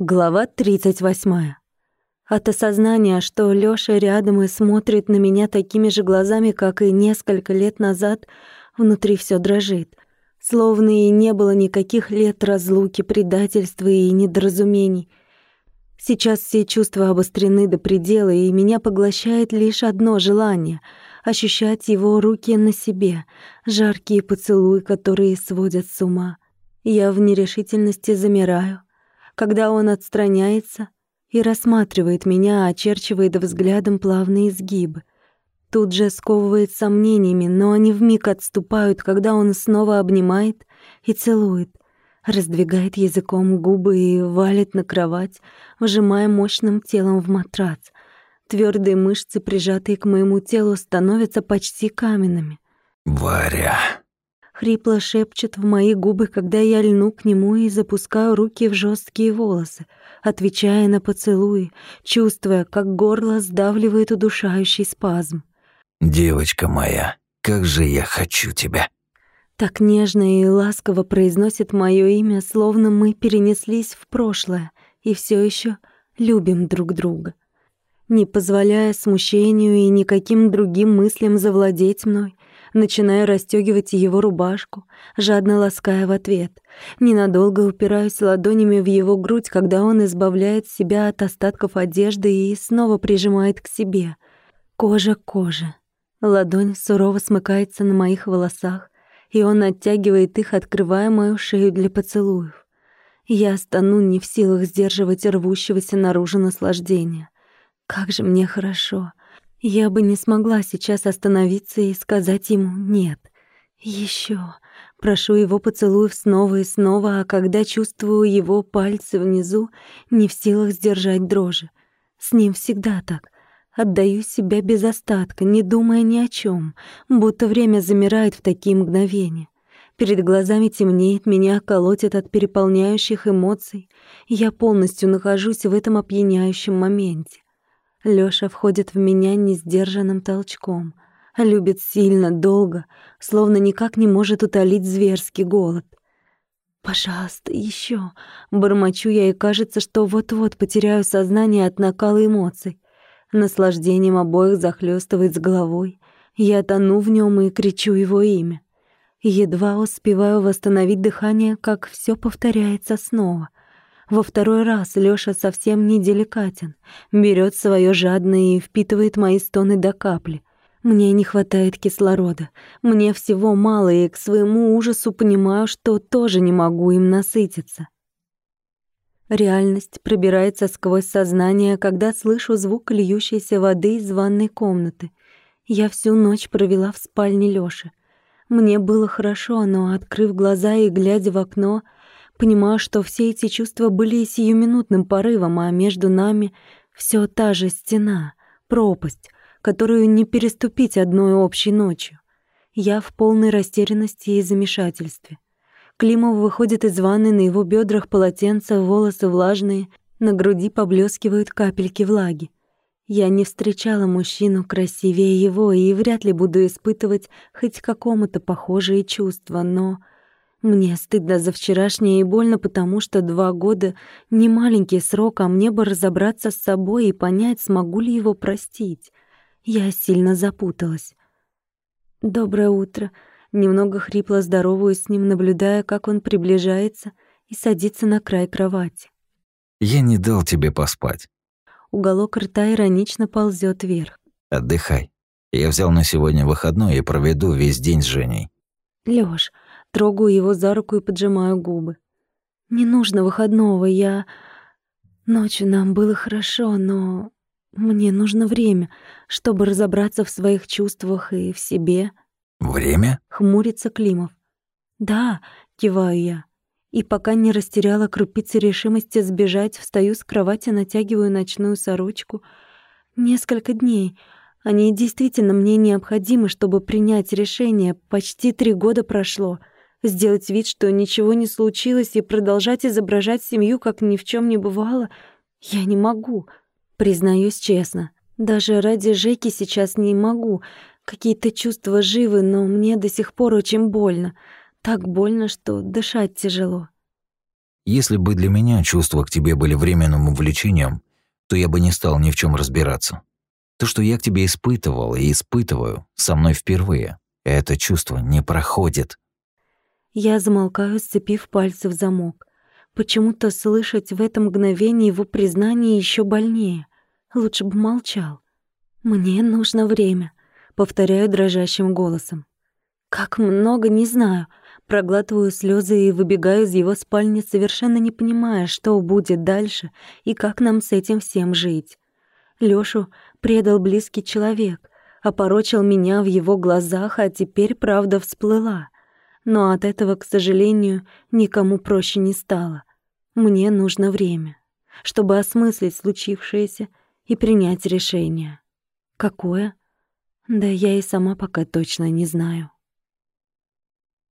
Глава 38. От осознания, что Лёша рядом и смотрит на меня такими же глазами, как и несколько лет назад, внутри всё дрожит. Словно и не было никаких лет разлуки, предательства и недоразумений. Сейчас все чувства обострены до предела, и меня поглощает лишь одно желание — ощущать его руки на себе, жаркие поцелуи, которые сводят с ума. Я в нерешительности замираю, когда он отстраняется и рассматривает меня, очерчивает взглядом плавные изгибы. Тут же сковывает сомнениями, но они вмиг отступают, когда он снова обнимает и целует, раздвигает языком губы и валит на кровать, вжимая мощным телом в матрац. Твердые мышцы, прижатые к моему телу, становятся почти каменными. «Варя!» Хрипло шепчет в мои губы, когда я льну к нему и запускаю руки в жесткие волосы, отвечая на поцелуи, чувствуя, как горло сдавливает удушающий спазм. «Девочка моя, как же я хочу тебя!» Так нежно и ласково произносит мое имя, словно мы перенеслись в прошлое и все еще любим друг друга. Не позволяя смущению и никаким другим мыслям завладеть мной, Начинаю расстёгивать его рубашку, жадно лаская в ответ. Ненадолго упираюсь ладонями в его грудь, когда он избавляет себя от остатков одежды и снова прижимает к себе. Кожа к коже. Ладонь сурово смыкается на моих волосах, и он оттягивает их, открывая мою шею для поцелуев. Я стану не в силах сдерживать рвущегося наружу наслаждения. Как же мне хорошо. Я бы не смогла сейчас остановиться и сказать ему «нет». Еще. Прошу его поцелуев снова и снова, а когда чувствую его пальцы внизу, не в силах сдержать дрожи. С ним всегда так. Отдаю себя без остатка, не думая ни о чем, будто время замирает в такие мгновения. Перед глазами темнеет, меня колотит от переполняющих эмоций. Я полностью нахожусь в этом опьяняющем моменте. Лёша входит в меня несдержанным толчком. Любит сильно, долго, словно никак не может утолить зверский голод. «Пожалуйста, ещё!» Бормочу я, и кажется, что вот-вот потеряю сознание от накала эмоций. Наслаждением обоих захлёстывает с головой. Я тону в нём и кричу его имя. Едва успеваю восстановить дыхание, как всё повторяется снова. Во второй раз Лёша совсем не деликатен, берет своё жадно и впитывает мои стоны до капли. Мне не хватает кислорода, мне всего мало, и к своему ужасу понимаю, что тоже не могу им насытиться. Реальность пробирается сквозь сознание, когда слышу звук льющейся воды из ванной комнаты. Я всю ночь провела в спальне Лёши. Мне было хорошо, но, открыв глаза и глядя в окно, Понимаю, что все эти чувства были сиюминутным порывом, а между нами все та же стена, пропасть, которую не переступить одной общей ночью. Я в полной растерянности и замешательстве. Климов выходит из ванны, на его бедрах полотенца, волосы влажные, на груди поблескивают капельки влаги. Я не встречала мужчину красивее его и вряд ли буду испытывать хоть какому-то похожие чувства, но мне стыдно за вчерашнее и больно, потому что два года — не маленький срок, а мне бы разобраться с собой и понять, смогу ли его простить. Я сильно запуталась. «Доброе утро». Немного хрипло здороваюсь с ним, наблюдая, как он приближается и садится на край кровати. «Я не дал тебе поспать». Уголок рта иронично ползет вверх. «Отдыхай. Я взял на сегодня выходной и проведу весь день с Женей». «Лёш, Трогаю его за руку и поджимаю губы. «Не нужно выходного, я...» Ночью нам было хорошо, но мне нужно время, чтобы разобраться в своих чувствах и в себе. «Время?» — хмурится Климов. «Да», — киваю я. И пока не растеряла крупицы решимости сбежать, встаю с кровати, натягиваю ночную сорочку. Несколько дней. Они действительно мне необходимы, чтобы принять решение. Почти три года прошло — Сделать вид, что ничего не случилось, и продолжать изображать семью, как ни в чем не бывало, я не могу. Признаюсь честно, даже ради Жеки сейчас не могу. Какие-то чувства живы, но мне до сих пор очень больно. Так больно, что дышать тяжело. Если бы для меня чувства к тебе были временным увлечением, то я бы не стал ни в чем разбираться. То, что я к тебе испытывал и испытываю, со мной впервые. Это чувство не проходит. Я замолкаю, сцепив пальцы в замок. Почему-то слышать в этом мгновении его признание еще больнее. Лучше бы молчал. «Мне нужно время», — повторяю дрожащим голосом. «Как много, не знаю». Проглатываю слезы и выбегаю из его спальни, совершенно не понимая, что будет дальше и как нам с этим всем жить. Лёшу предал близкий человек, опорочил меня в его глазах, а теперь правда всплыла. Но от этого, к сожалению, никому проще не стало. Мне нужно время, чтобы осмыслить случившееся и принять решение. Какое? Да я и сама пока точно не знаю.